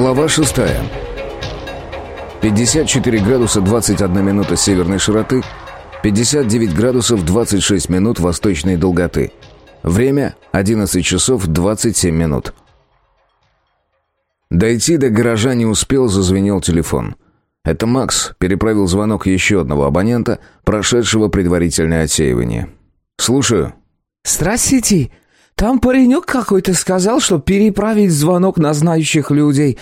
Глава 6. 54 градуса 21 минута северной широты, 59 градусов 26 минут восточной долготы. Время 11 часов 27 минут. Дойти до гаража не успел, зазвенел телефон. Это Макс переправил звонок еще одного абонента, прошедшего предварительное отсеивание. «Слушаю». «Здравствуйте. Там паренек какой-то сказал, что переправить звонок на знающих людей».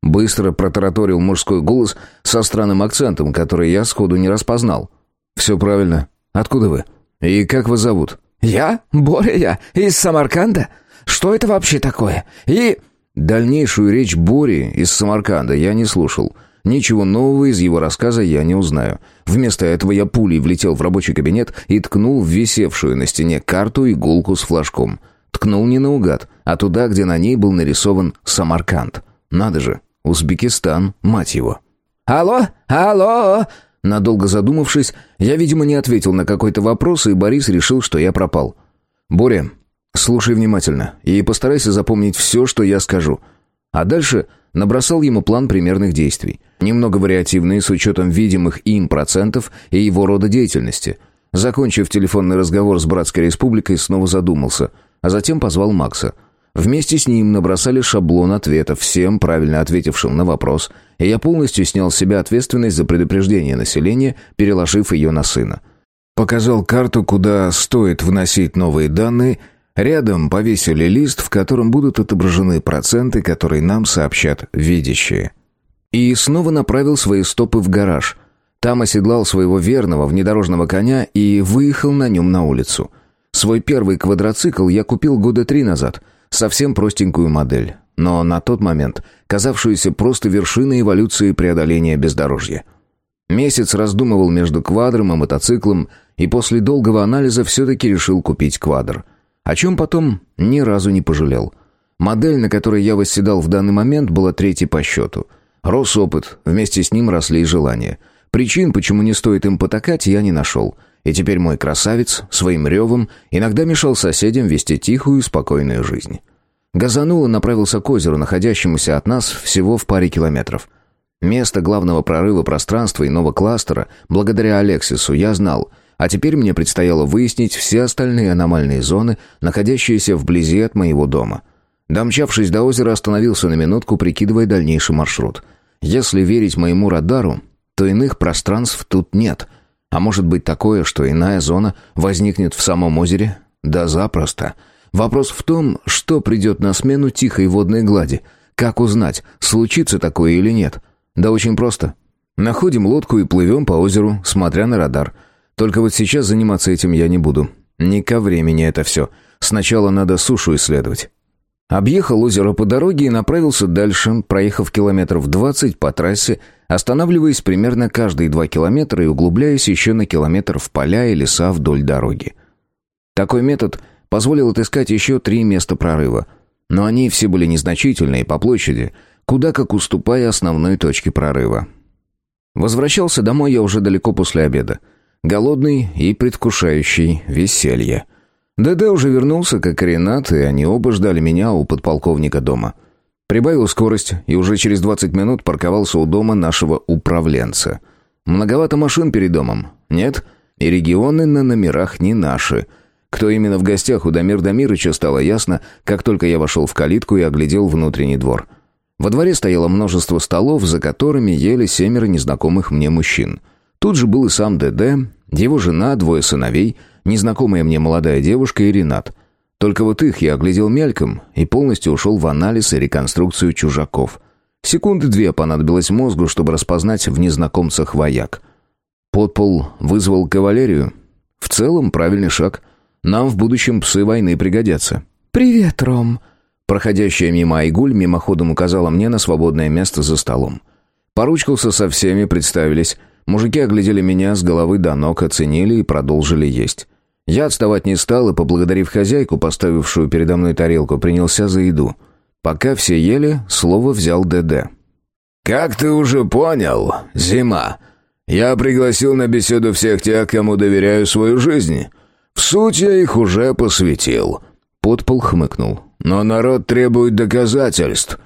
Быстро протараторил мужской голос со странным акцентом, который я сходу не распознал. «Все правильно. Откуда вы? И как вас зовут?» «Я? Боря я. Из Самарканда. Что это вообще такое? И...» Дальнейшую речь Бори из Самарканда я не слушал. Ничего нового из его рассказа я не узнаю. Вместо этого я пулей влетел в рабочий кабинет и ткнул в висевшую на стене карту иголку с флажком. Ткнул не наугад, а туда, где на ней был нарисован Самарканд. Надо же, Узбекистан, мать его. «Алло? Алло?» Надолго задумавшись, я, видимо, не ответил на какой-то вопрос, и Борис решил, что я пропал. «Боря, слушай внимательно и постарайся запомнить все, что я скажу». А дальше набросал ему план примерных действий, немного вариативный с учетом видимых им процентов и его рода деятельности. Закончив телефонный разговор с Братской Республикой, снова задумался, а затем позвал Макса. Вместе с ним набросали шаблон ответов всем правильно ответившим на вопрос, и я полностью снял с себя ответственность за предупреждение населения, переложив ее на сына. Показал карту, куда стоит вносить новые данные – Рядом повесили лист, в котором будут отображены проценты, которые нам сообщат видящие. И снова направил свои стопы в гараж. Там оседлал своего верного внедорожного коня и выехал на нем на улицу. Свой первый квадроцикл я купил года три назад. Совсем простенькую модель. Но на тот момент казавшуюся просто вершиной эволюции преодоления бездорожья. Месяц раздумывал между квадром и мотоциклом, и после долгого анализа все-таки решил купить квадр – о чем потом ни разу не пожалел. Модель, на которой я восседал в данный момент, была третьей по счету. Рос опыт, вместе с ним росли и желания. Причин, почему не стоит им потакать, я не нашел. И теперь мой красавец своим ревом иногда мешал соседям вести тихую и спокойную жизнь. Газанул направился к озеру, находящемуся от нас всего в паре километров. Место главного прорыва пространства иного кластера, благодаря Алексису, я знал — а теперь мне предстояло выяснить все остальные аномальные зоны, находящиеся вблизи от моего дома. Домчавшись до озера, остановился на минутку, прикидывая дальнейший маршрут. Если верить моему радару, то иных пространств тут нет. А может быть такое, что иная зона возникнет в самом озере? Да запросто. Вопрос в том, что придет на смену тихой водной глади. Как узнать, случится такое или нет? Да очень просто. Находим лодку и плывем по озеру, смотря на радар – только вот сейчас заниматься этим я не буду. Не ко времени это все. Сначала надо сушу исследовать. Объехал озеро по дороге и направился дальше, проехав километров 20 по трассе, останавливаясь примерно каждые два километра и углубляясь еще на километр в поля и леса вдоль дороги. Такой метод позволил отыскать еще три места прорыва, но они все были незначительные по площади, куда как уступая основной точке прорыва. Возвращался домой я уже далеко после обеда голодный и предвкушающий веселье. ДД уже вернулся, как и Ренат, и они оба ждали меня у подполковника дома. Прибавил скорость и уже через 20 минут парковался у дома нашего управленца. Многовато машин перед домом? Нет? И регионы на номерах не наши. Кто именно в гостях у Дамир Дамирыча стало ясно, как только я вошел в калитку и оглядел внутренний двор. Во дворе стояло множество столов, за которыми ели семеро незнакомых мне мужчин – Тут же был и сам ДД, его жена, двое сыновей, незнакомая мне молодая девушка и Ренат. Только вот их я оглядел мельком и полностью ушел в анализ и реконструкцию чужаков. Секунды две понадобилось мозгу, чтобы распознать в незнакомцах вояк. Подпол вызвал кавалерию. В целом правильный шаг. Нам в будущем псы войны пригодятся. «Привет, Ром!» Проходящая мимо Айгуль мимоходом указала мне на свободное место за столом. Поручкался со всеми, представились — Мужики оглядели меня с головы до ног, оценили и продолжили есть. Я отставать не стал и, поблагодарив хозяйку, поставившую передо мной тарелку, принялся за еду. Пока все ели, слово взял ДД. «Как ты уже понял, зима. Я пригласил на беседу всех тех, кому доверяю свою жизнь. В суть я их уже посвятил». Подпол хмыкнул. «Но народ требует доказательств.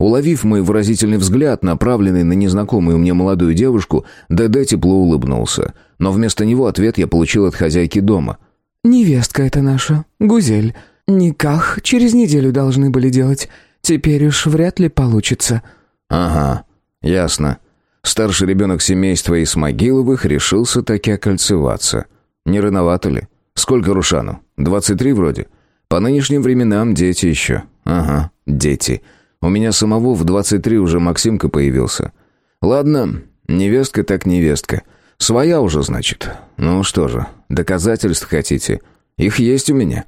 Уловив мой выразительный взгляд, направленный на незнакомую мне молодую девушку, ДД тепло улыбнулся. Но вместо него ответ я получил от хозяйки дома. «Невестка это наша, Гузель. Никах через неделю должны были делать. Теперь уж вряд ли получится». «Ага, ясно. Старший ребенок семейства Исмагиловых решился таки окольцеваться. Не рановато ли? Сколько Рушану? Двадцать три вроде? По нынешним временам дети еще. Ага, дети». У меня самого в 23 уже Максимка появился. Ладно, невестка так невестка. Своя уже, значит. Ну что же, доказательств хотите? Их есть у меня.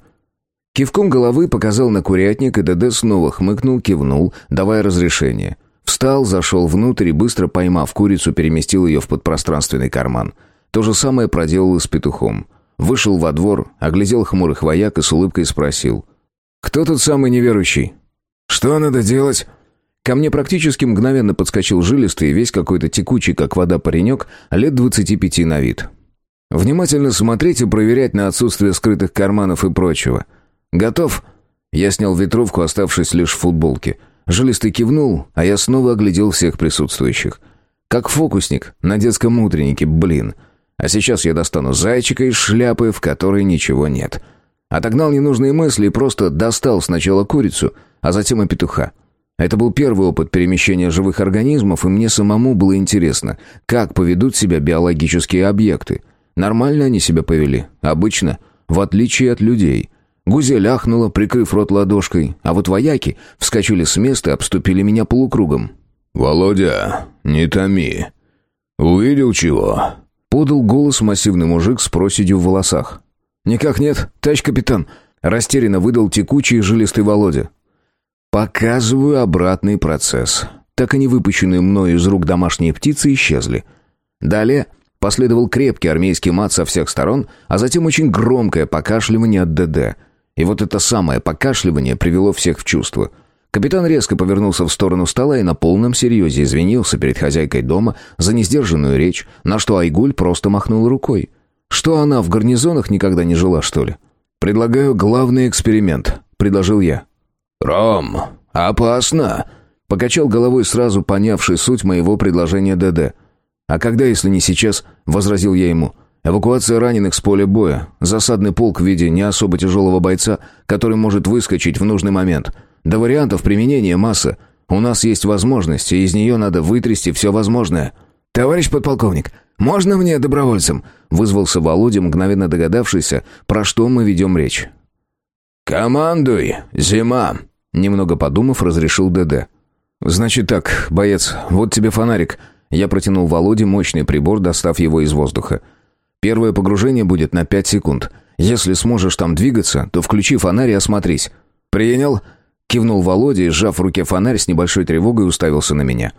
Кивком головы показал на курятник, и ДД снова хмыкнул, кивнул, давая разрешение. Встал, зашел внутрь и, быстро поймав курицу, переместил ее в подпространственный карман. То же самое проделал и с петухом. Вышел во двор, оглядел хмурых вояк и с улыбкой спросил. «Кто тут самый неверующий?» «Что надо делать?» Ко мне практически мгновенно подскочил жилистый весь какой-то текучий, как вода паренек, лет двадцати пяти на вид. «Внимательно смотреть и проверять на отсутствие скрытых карманов и прочего. Готов?» Я снял ветровку, оставшись лишь в футболке. Жилистый кивнул, а я снова оглядел всех присутствующих. Как фокусник на детском утреннике, блин. А сейчас я достану зайчика из шляпы, в которой ничего нет. Отогнал ненужные мысли и просто достал сначала курицу — а затем и петуха. Это был первый опыт перемещения живых организмов, и мне самому было интересно, как поведут себя биологические объекты. Нормально они себя повели, обычно, в отличие от людей. Гузель ахнула, прикрыв рот ладошкой, а вот вояки вскочили с места и обступили меня полукругом. «Володя, не томи. Увидел чего?» Подал голос массивный мужик с проседью в волосах. «Никак нет, товарищ капитан», растерянно выдал текучий и жилистый Володя. Показываю обратный процесс. Так и не выпущенные мною из рук домашние птицы исчезли. Далее последовал крепкий армейский мат со всех сторон, а затем очень громкое покашливание от ДД. И вот это самое покашливание привело всех в чувство. Капитан резко повернулся в сторону стола и на полном серьезе извинился перед хозяйкой дома за несдержанную речь, на что Айгуль просто махнул рукой. Что она в гарнизонах никогда не жила, что ли? «Предлагаю главный эксперимент», — предложил я. «Ром, опасно!» — покачал головой сразу понявший суть моего предложения ДД. «А когда, если не сейчас?» — возразил я ему. «Эвакуация раненых с поля боя, засадный полк в виде не особо тяжелого бойца, который может выскочить в нужный момент. До вариантов применения масса. У нас есть возможность, и из нее надо вытрясти все возможное». «Товарищ подполковник, можно мне добровольцем?» — вызвался Володя, мгновенно догадавшийся, про что мы ведем речь. «Командуй, зима!» Немного подумав, разрешил ДД. «Значит так, боец, вот тебе фонарик». Я протянул Володе мощный прибор, достав его из воздуха. «Первое погружение будет на пять секунд. Если сможешь там двигаться, то включи фонарь и осмотрись». «Принял?» Кивнул Володя сжав в руке фонарь, с небольшой тревогой уставился на меня.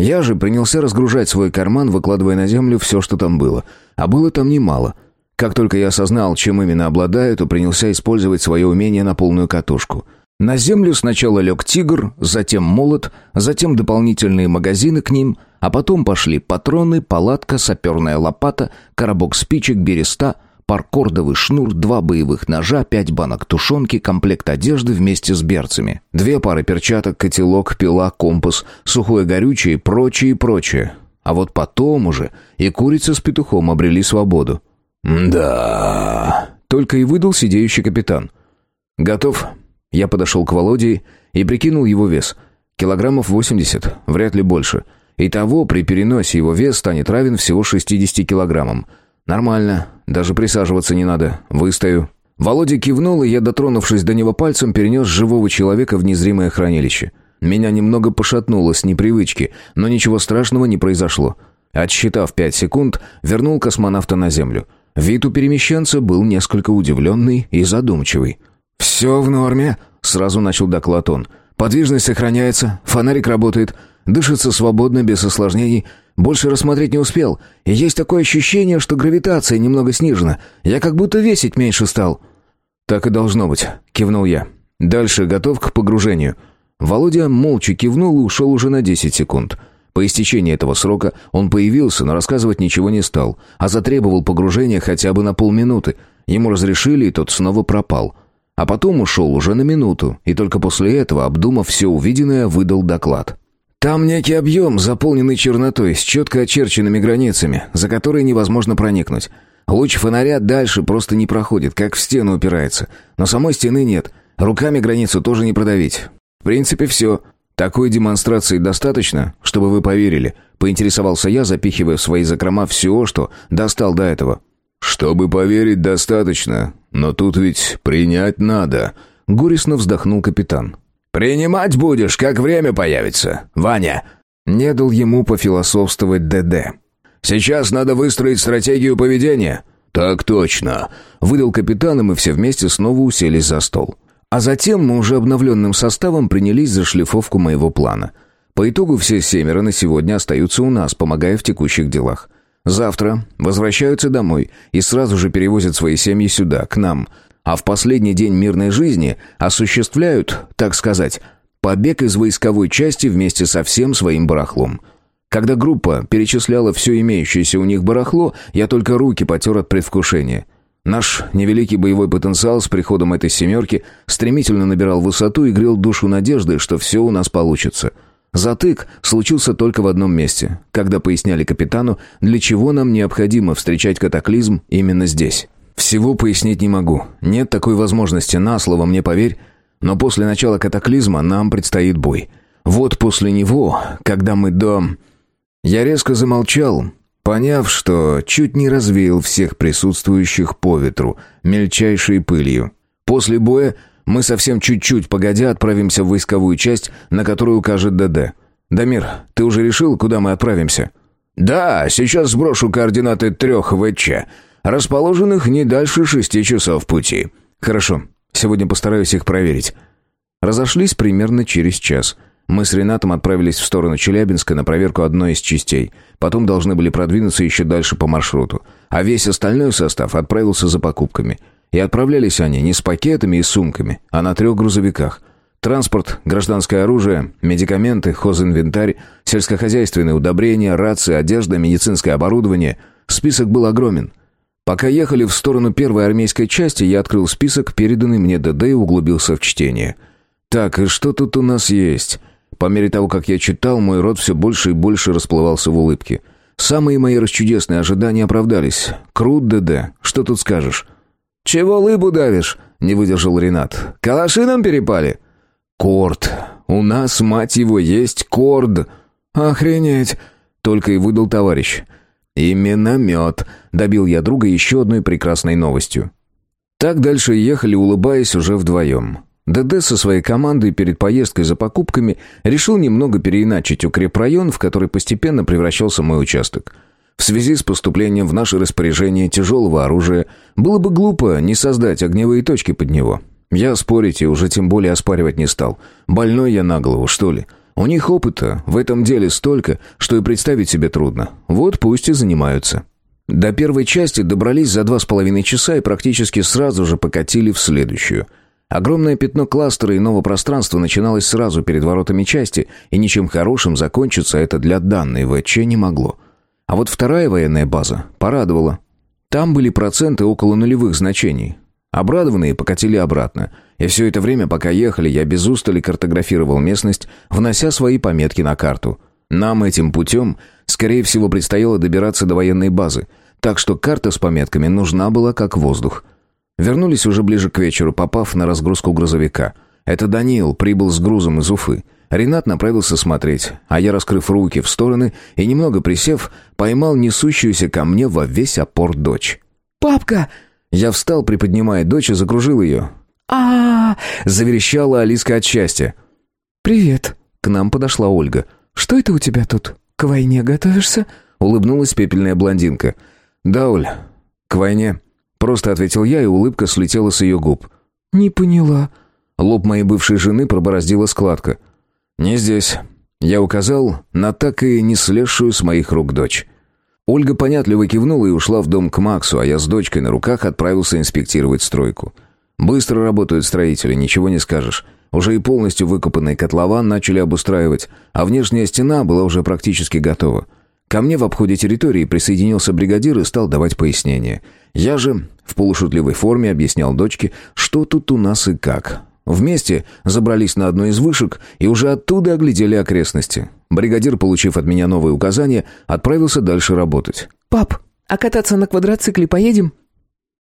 Я же принялся разгружать свой карман, выкладывая на землю все, что там было. А было там немало. Как только я осознал, чем именно обладаю, то принялся использовать свое умение на полную катушку — на землю сначала лег тигр, затем молот, затем дополнительные магазины к ним, а потом пошли патроны, палатка, саперная лопата, коробок спичек, береста, паркордовый шнур, два боевых ножа, пять банок тушенки, комплект одежды вместе с берцами, две пары перчаток, котелок, пила, компас, сухое горючее и прочее, и прочее. А вот потом уже и курица с петухом обрели свободу. «Да...» — только и выдал сидеющий капитан. «Готов?» Я подошел к Володе и прикинул его вес. Килограммов 80, вряд ли больше. Итого, при переносе его вес станет равен всего 60 килограммам. Нормально, даже присаживаться не надо, выстою. Володя кивнул, и я, дотронувшись до него пальцем, перенес живого человека в незримое хранилище. Меня немного пошатнуло с непривычки, но ничего страшного не произошло. Отсчитав пять секунд, вернул космонавта на Землю. Вид у перемещенца был несколько удивленный и задумчивый. «Все в норме», — сразу начал доклад он. «Подвижность сохраняется, фонарик работает, дышится свободно, без осложнений. Больше рассмотреть не успел. И есть такое ощущение, что гравитация немного снижена. Я как будто весить меньше стал». «Так и должно быть», — кивнул я. «Дальше готов к погружению». Володя молча кивнул и ушел уже на 10 секунд. По истечении этого срока он появился, но рассказывать ничего не стал, а затребовал погружения хотя бы на полминуты. Ему разрешили, и тот снова пропал. а потом ушел уже на минуту, и только после этого, обдумав все увиденное, выдал доклад. «Там некий объем, заполненный чернотой, с четко очерченными границами, за которые невозможно проникнуть. Луч фонаря дальше просто не проходит, как в стену упирается. Но самой стены нет. Руками границу тоже не продавить. В принципе, все. Такой демонстрации достаточно, чтобы вы поверили?» Поинтересовался я, запихивая в свои закрома все, что достал до этого. «Чтобы поверить, достаточно. Но тут ведь принять надо», — горестно вздохнул капитан. «Принимать будешь, как время появится, Ваня!» Не дал ему пофилософствовать ДД. «Сейчас надо выстроить стратегию поведения». «Так точно», — выдал капитан, и мы все вместе снова уселись за стол. А затем мы уже обновленным составом принялись за шлифовку моего плана. По итогу все семеро на сегодня остаются у нас, помогая в текущих делах. Завтра возвращаются домой и сразу же перевозят свои семьи сюда, к нам. А в последний день мирной жизни осуществляют, так сказать, побег из войсковой части вместе со всем своим барахлом. Когда группа перечисляла все имеющееся у них барахло, я только руки потер от предвкушения. Наш невеликий боевой потенциал с приходом этой семерки стремительно набирал высоту и грел душу надежды, что все у нас получится – Затык случился только в одном месте, когда поясняли капитану, для чего нам необходимо встречать катаклизм именно здесь. Всего пояснить не могу. Нет такой возможности, на слово мне поверь. Но после начала катаклизма нам предстоит бой. Вот после него, когда мы до... Я резко замолчал, поняв, что чуть не развеял всех присутствующих по ветру, мельчайшей пылью. После боя мы совсем чуть-чуть, погодя, отправимся в войсковую часть, на которую укажет ДД. Дамир, ты уже решил, куда мы отправимся?» «Да, сейчас сброшу координаты трех ВЧ, расположенных не дальше шести часов пути». «Хорошо, сегодня постараюсь их проверить». Разошлись примерно через час. Мы с Ренатом отправились в сторону Челябинска на проверку одной из частей. Потом должны были продвинуться еще дальше по маршруту. А весь остальной состав отправился за покупками – и отправлялись они не с пакетами и сумками, а на трех грузовиках. Транспорт, гражданское оружие, медикаменты, хозинвентарь, сельскохозяйственные удобрения, рации, одежда, медицинское оборудование. Список был огромен. Пока ехали в сторону первой армейской части, я открыл список, переданный мне ДД и углубился в чтение. Так, и что тут у нас есть? По мере того, как я читал, мой рот все больше и больше расплывался в улыбке. Самые мои расчудесные ожидания оправдались. Крут, ДД, что тут скажешь? «Чего лыбу давишь?» — не выдержал Ренат. «Калаши нам перепали?» «Корд. У нас, мать его, есть корд». «Охренеть!» — только и выдал товарищ. «И миномет», — добил я друга еще одной прекрасной новостью. Так дальше ехали, улыбаясь уже вдвоем. ДД со своей командой перед поездкой за покупками решил немного переиначить укрепрайон, в который постепенно превращался мой участок — в связи с поступлением в наше распоряжение тяжелого оружия было бы глупо не создать огневые точки под него. Я спорить и уже тем более оспаривать не стал. Больной я на голову, что ли? У них опыта в этом деле столько, что и представить себе трудно. Вот пусть и занимаются. До первой части добрались за два с половиной часа и практически сразу же покатили в следующую. Огромное пятно кластера иного пространства начиналось сразу перед воротами части, и ничем хорошим закончиться это для данной ВЧ не могло. А вот вторая военная база порадовала. Там были проценты около нулевых значений. Обрадованные покатили обратно. И все это время, пока ехали, я без устали картографировал местность, внося свои пометки на карту. Нам этим путем, скорее всего, предстояло добираться до военной базы, так что карта с пометками нужна была как воздух. Вернулись уже ближе к вечеру, попав на разгрузку грузовика. Это Даниил прибыл с грузом из Уфы. Ренат направился смотреть, а я, раскрыв руки в стороны и немного присев, поймал несущуюся ко мне во весь опор дочь. «Папка!» Я встал, приподнимая дочь, и закружил ее. А, -а, -а заверещала Алиска от счастья. «Привет!» К нам подошла Ольга. «Что это у тебя тут? К войне готовишься?» Улыбнулась пепельная блондинка. «Да, Оль, к войне». Просто ответил я, и улыбка слетела с ее губ. «Не поняла». Лоб моей бывшей жены пробороздила складка. «Не здесь». Я указал на так и не слезшую с моих рук дочь. Ольга понятливо кивнула и ушла в дом к Максу, а я с дочкой на руках отправился инспектировать стройку. Быстро работают строители, ничего не скажешь. Уже и полностью выкопанный котлован начали обустраивать, а внешняя стена была уже практически готова. Ко мне в обходе территории присоединился бригадир и стал давать пояснения. Я же в полушутливой форме объяснял дочке, что тут у нас и как. Вместе забрались на одну из вышек и уже оттуда оглядели окрестности. Бригадир, получив от меня новые указания, отправился дальше работать. «Пап, а кататься на квадроцикле поедем?»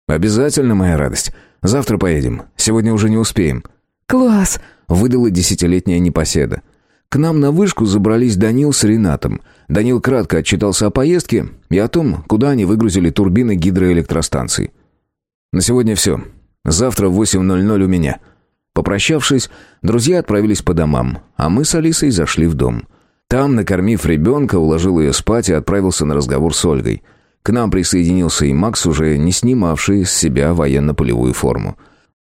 «Обязательно, моя радость. Завтра поедем. Сегодня уже не успеем». «Класс!» — выдала десятилетняя непоседа. К нам на вышку забрались Данил с Ренатом. Данил кратко отчитался о поездке и о том, куда они выгрузили турбины гидроэлектростанций. «На сегодня все. Завтра в 8.00 у меня». Попрощавшись, друзья отправились по домам, а мы с Алисой зашли в дом. Там, накормив ребенка, уложил ее спать и отправился на разговор с Ольгой. К нам присоединился и Макс, уже не снимавший с себя военно-полевую форму.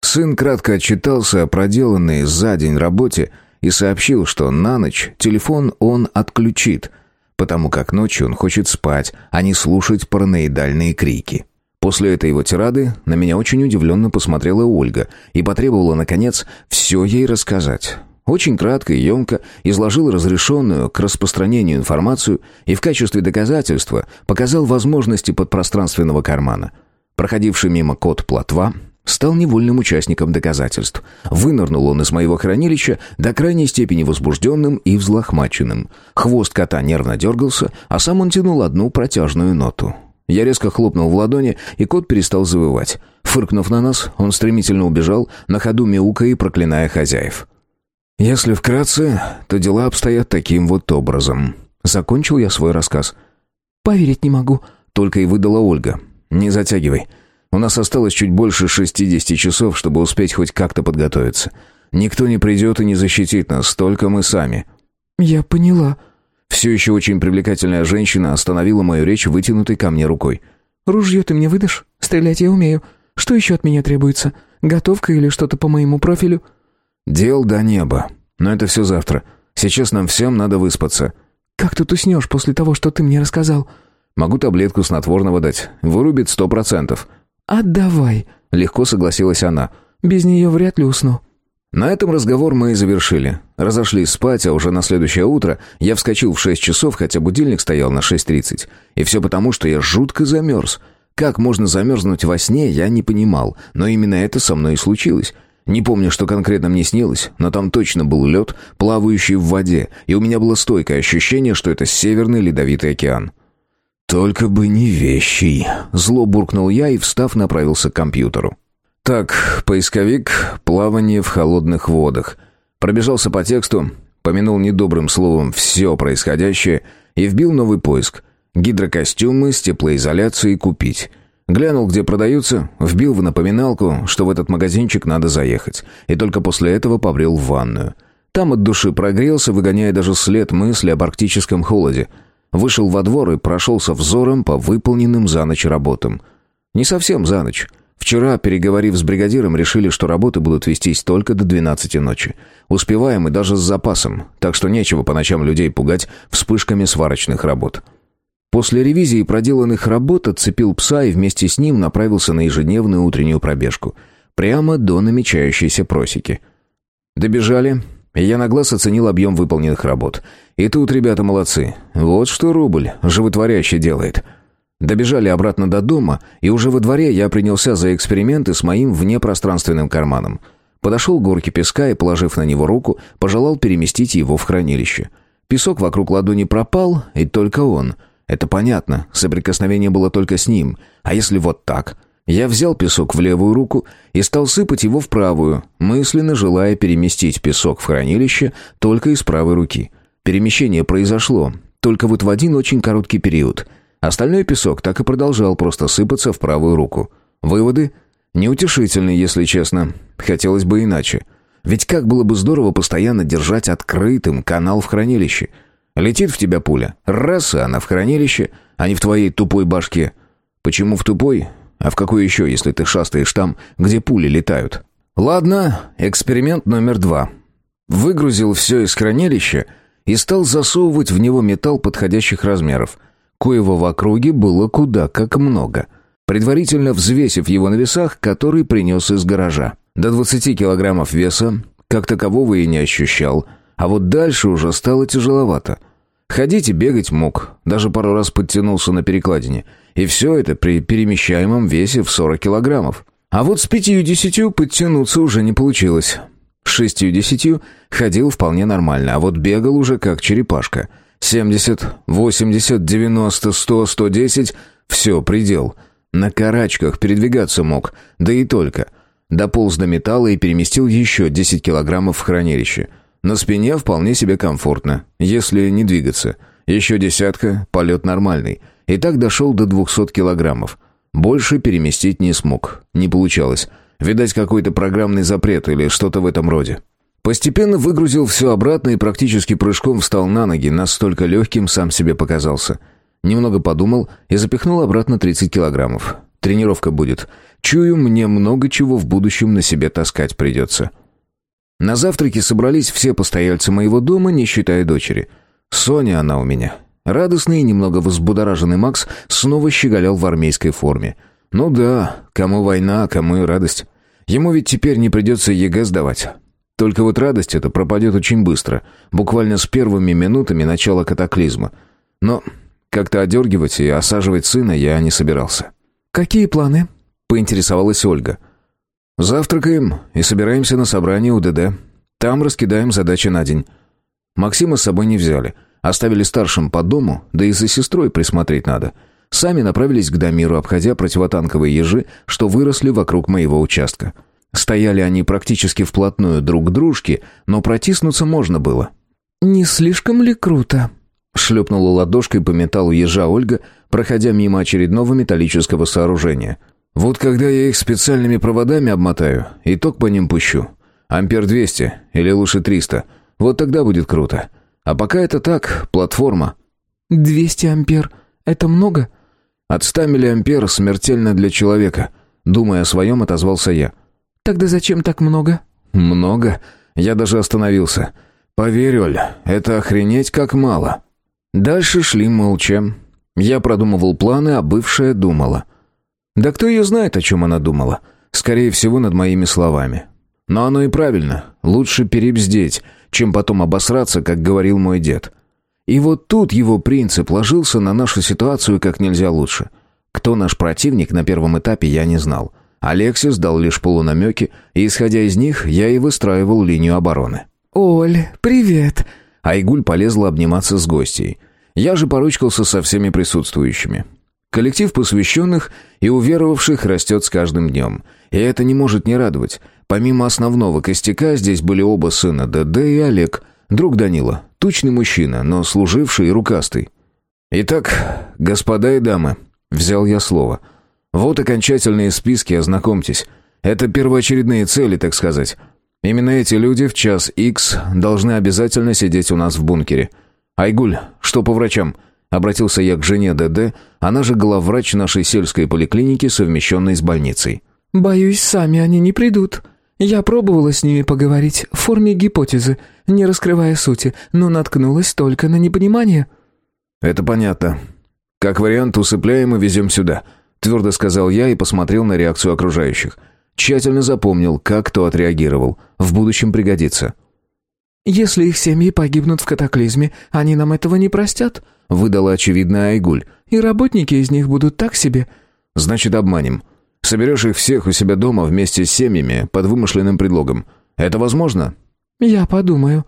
Сын кратко отчитался о проделанной за день работе и сообщил, что на ночь телефон он отключит, потому как ночью он хочет спать, а не слушать параноидальные крики. После этой его тирады на меня очень удивленно посмотрела Ольга и потребовала, наконец, все ей рассказать. Очень кратко и емко изложил разрешенную к распространению информацию и в качестве доказательства показал возможности подпространственного кармана. Проходивший мимо кот Платва стал невольным участником доказательств. Вынырнул он из моего хранилища до крайней степени возбужденным и взлохмаченным. Хвост кота нервно дергался, а сам он тянул одну протяжную ноту. Я резко хлопнул в ладони, и кот перестал завывать. Фыркнув на нас, он стремительно убежал, на ходу мяукая и проклиная хозяев. Если вкратце, то дела обстоят таким вот образом. Закончил я свой рассказ. «Поверить не могу», — только и выдала Ольга. «Не затягивай. У нас осталось чуть больше шестидесяти часов, чтобы успеть хоть как-то подготовиться. Никто не придет и не защитит нас, только мы сами». «Я поняла», все еще очень привлекательная женщина остановила мою речь вытянутой ко мне рукой. «Ружье ты мне выдашь? Стрелять я умею. Что еще от меня требуется? Готовка или что-то по моему профилю?» «Дел до неба. Но это все завтра. Сейчас нам всем надо выспаться». «Как тут уснешь после того, что ты мне рассказал?» «Могу таблетку снотворного дать. Вырубит сто процентов». «Отдавай», — легко согласилась она. «Без нее вряд ли усну». На этом разговор мы и завершили. Разошлись спать, а уже на следующее утро я вскочил в 6 часов, хотя будильник стоял на 6.30. И все потому, что я жутко замерз. Как можно замерзнуть во сне, я не понимал, но именно это со мной и случилось. Не помню, что конкретно мне снилось, но там точно был лед, плавающий в воде, и у меня было стойкое ощущение, что это Северный Ледовитый океан. «Только бы не вещий!» Зло буркнул я и, встав, направился к компьютеру. Так, поисковик, плавание в холодных водах. Пробежался по тексту, помянул недобрым словом все происходящее и вбил новый поиск. Гидрокостюмы с теплоизоляцией купить. Глянул, где продаются, вбил в напоминалку, что в этот магазинчик надо заехать. И только после этого побрел в ванную. Там от души прогрелся, выгоняя даже след мысли об арктическом холоде. Вышел во двор и прошелся взором по выполненным за ночь работам. Не совсем за ночь. Вчера, переговорив с бригадиром, решили, что работы будут вестись только до 12 ночи. Успеваем и даже с запасом, так что нечего по ночам людей пугать вспышками сварочных работ. После ревизии проделанных работ отцепил пса и вместе с ним направился на ежедневную утреннюю пробежку. Прямо до намечающейся просеки. Добежали, я на глаз оценил объем выполненных работ. И тут ребята молодцы. Вот что рубль животворящий делает. Добежали обратно до дома, и уже во дворе я принялся за эксперименты с моим внепространственным карманом. Подошел к горке песка и, положив на него руку, пожелал переместить его в хранилище. Песок вокруг ладони пропал, и только он. Это понятно, соприкосновение было только с ним. А если вот так? Я взял песок в левую руку и стал сыпать его в правую, мысленно желая переместить песок в хранилище только из правой руки. Перемещение произошло, только вот в один очень короткий период — Остальной песок так и продолжал просто сыпаться в правую руку. Выводы? Неутешительные, если честно. Хотелось бы иначе. Ведь как было бы здорово постоянно держать открытым канал в хранилище. Летит в тебя пуля. Раз, и она в хранилище, а не в твоей тупой башке. Почему в тупой? А в какой еще, если ты шастаешь там, где пули летают? Ладно, эксперимент номер два. Выгрузил все из хранилища и стал засовывать в него металл подходящих размеров – коего в округе было куда как много. Предварительно взвесив его на весах, который принес из гаража. До 20 килограммов веса, как такового и не ощущал, а вот дальше уже стало тяжеловато. Ходить и бегать мог, даже пару раз подтянулся на перекладине. И все это при перемещаемом весе в 40 килограммов. А вот с пятью-десятью подтянуться уже не получилось. С шестью-десятью ходил вполне нормально, а вот бегал уже как черепашка. 70, 80, 90, 100, 110 — все, предел. На карачках передвигаться мог, да и только. Дополз до металла и переместил еще 10 килограммов в хранилище. На спине вполне себе комфортно, если не двигаться. Еще десятка, полет нормальный. И так дошел до 200 килограммов. Больше переместить не смог. Не получалось. Видать, какой-то программный запрет или что-то в этом роде. Постепенно выгрузил все обратно и практически прыжком встал на ноги, настолько легким сам себе показался. Немного подумал и запихнул обратно 30 килограммов. Тренировка будет. Чую, мне много чего в будущем на себе таскать придется. На завтраке собрались все постояльцы моего дома, не считая дочери. Соня она у меня. Радостный и немного взбудораженный Макс снова щеголял в армейской форме. Ну да, кому война, кому и радость. Ему ведь теперь не придется ЕГЭ сдавать. Только вот радость эта пропадет очень быстро, буквально с первыми минутами начала катаклизма. Но как-то одергивать и осаживать сына я не собирался. «Какие планы?» — поинтересовалась Ольга. «Завтракаем и собираемся на собрание УДД. Там раскидаем задачи на день». Максима с собой не взяли. Оставили старшим по дому, да и за сестрой присмотреть надо. Сами направились к Дамиру, обходя противотанковые ежи, что выросли вокруг моего участка. Стояли они практически вплотную друг к дружке, но протиснуться можно было. «Не слишком ли круто?» Шлепнула ладошкой по металлу ежа Ольга, проходя мимо очередного металлического сооружения. «Вот когда я их специальными проводами обмотаю и ток по ним пущу. Ампер 200 или лучше 300. Вот тогда будет круто. А пока это так, платформа». «200 ампер. Это много?» «От 100 миллиампер смертельно для человека», — думая о своем, отозвался я. «Тогда зачем так много?» «Много? Я даже остановился. Поверь, Оль, это охренеть как мало». Дальше шли молча. Я продумывал планы, а бывшая думала. Да кто ее знает, о чем она думала? Скорее всего, над моими словами. Но оно и правильно. Лучше перебздеть, чем потом обосраться, как говорил мой дед. И вот тут его принцип ложился на нашу ситуацию как нельзя лучше. Кто наш противник на первом этапе, я не знал. Алексис дал лишь полунамеки, и, исходя из них, я и выстраивал линию обороны. «Оль, привет!» Айгуль полезла обниматься с гостьей. Я же поручкался со всеми присутствующими. Коллектив посвященных и уверовавших растет с каждым днем. И это не может не радовать. Помимо основного костяка, здесь были оба сына ДД и Олег, друг Данила, тучный мужчина, но служивший и рукастый. «Итак, господа и дамы», — взял я слово. «Вот окончательные списки, ознакомьтесь. Это первоочередные цели, так сказать. Именно эти люди в час X должны обязательно сидеть у нас в бункере. Айгуль, что по врачам?» Обратился я к жене ДД, она же главврач нашей сельской поликлиники, совмещенной с больницей. «Боюсь, сами они не придут. Я пробовала с ними поговорить в форме гипотезы, не раскрывая сути, но наткнулась только на непонимание». «Это понятно. Как вариант, усыпляем и везем сюда», — твердо сказал я и посмотрел на реакцию окружающих. Тщательно запомнил, как кто отреагировал. В будущем пригодится. «Если их семьи погибнут в катаклизме, они нам этого не простят», — выдала очевидная Айгуль. «И работники из них будут так себе». «Значит, обманем. Соберешь их всех у себя дома вместе с семьями под вымышленным предлогом. Это возможно?» «Я подумаю».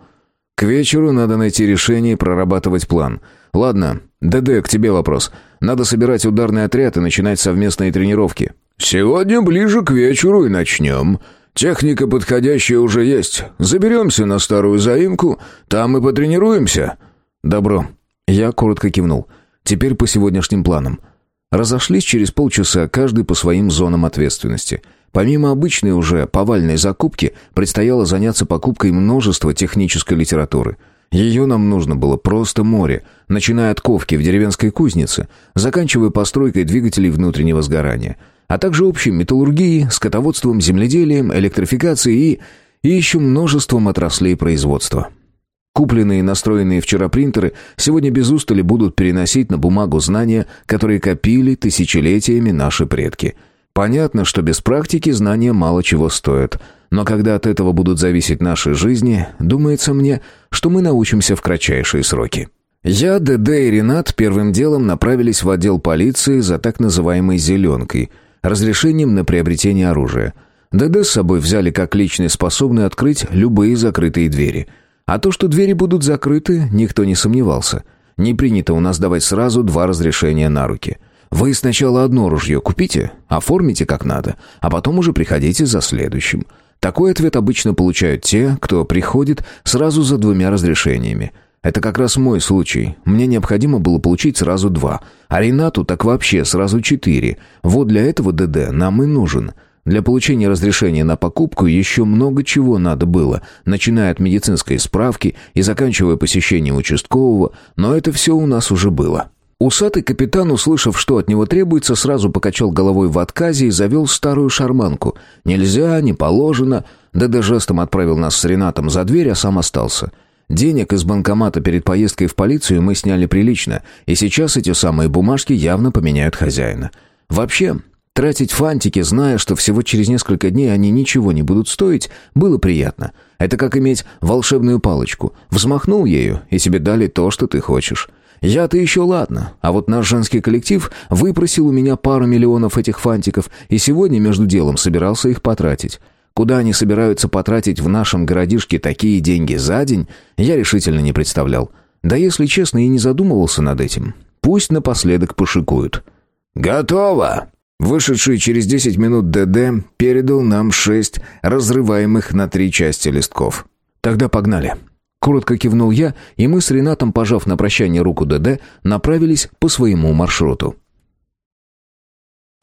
«К вечеру надо найти решение и прорабатывать план. Ладно, ДД, к тебе вопрос. Надо собирать ударный отряд и начинать совместные тренировки». «Сегодня ближе к вечеру и начнем. Техника подходящая уже есть. Заберемся на старую заимку, там и потренируемся». «Добро». Я коротко кивнул. «Теперь по сегодняшним планам». Разошлись через полчаса, каждый по своим зонам ответственности. Помимо обычной уже повальной закупки, предстояло заняться покупкой множества технической литературы – ее нам нужно было просто море, начиная от ковки в деревенской кузнице, заканчивая постройкой двигателей внутреннего сгорания – а также общей металлургией, скотоводством, земледелием, электрификацией и... и еще множеством отраслей производства. Купленные и настроенные вчера принтеры сегодня без устали будут переносить на бумагу знания, которые копили тысячелетиями наши предки. Понятно, что без практики знания мало чего стоят, но когда от этого будут зависеть наши жизни, думается мне, что мы научимся в кратчайшие сроки. Я, ДД и Ренат первым делом направились в отдел полиции за так называемой «зеленкой» — разрешением на приобретение оружия. ДД с собой взяли как личный способный открыть любые закрытые двери. А то, что двери будут закрыты, никто не сомневался. Не принято у нас давать сразу два разрешения на руки. Вы сначала одно ружье купите, оформите как надо, а потом уже приходите за следующим. Такой ответ обычно получают те, кто приходит сразу за двумя разрешениями. Это как раз мой случай. Мне необходимо было получить сразу два, а Ренату так вообще сразу четыре. Вот для этого ДД нам и нужен. Для получения разрешения на покупку еще много чего надо было, начиная от медицинской справки и заканчивая посещением участкового, но это все у нас уже было. Усатый капитан, услышав, что от него требуется, сразу покачал головой в отказе и завел старую шарманку. «Нельзя, не положено». Да жестом отправил нас с Ренатом за дверь, а сам остался. Денег из банкомата перед поездкой в полицию мы сняли прилично, и сейчас эти самые бумажки явно поменяют хозяина. Вообще, тратить фантики, зная, что всего через несколько дней они ничего не будут стоить, было приятно. Это как иметь волшебную палочку. Взмахнул ею, и тебе дали то, что ты хочешь. Я-то еще ладно, а вот наш женский коллектив выпросил у меня пару миллионов этих фантиков и сегодня между делом собирался их потратить. Куда они собираются потратить в нашем городишке такие деньги за день, я решительно не представлял. Да если честно, и не задумывался над этим. Пусть напоследок пошикуют. «Готово!» Вышедший через десять минут ДД передал нам шесть разрываемых на три части листков. «Тогда погнали». Коротко кивнул я, и мы с Ренатом, пожав на прощание руку ДД, направились по своему маршруту.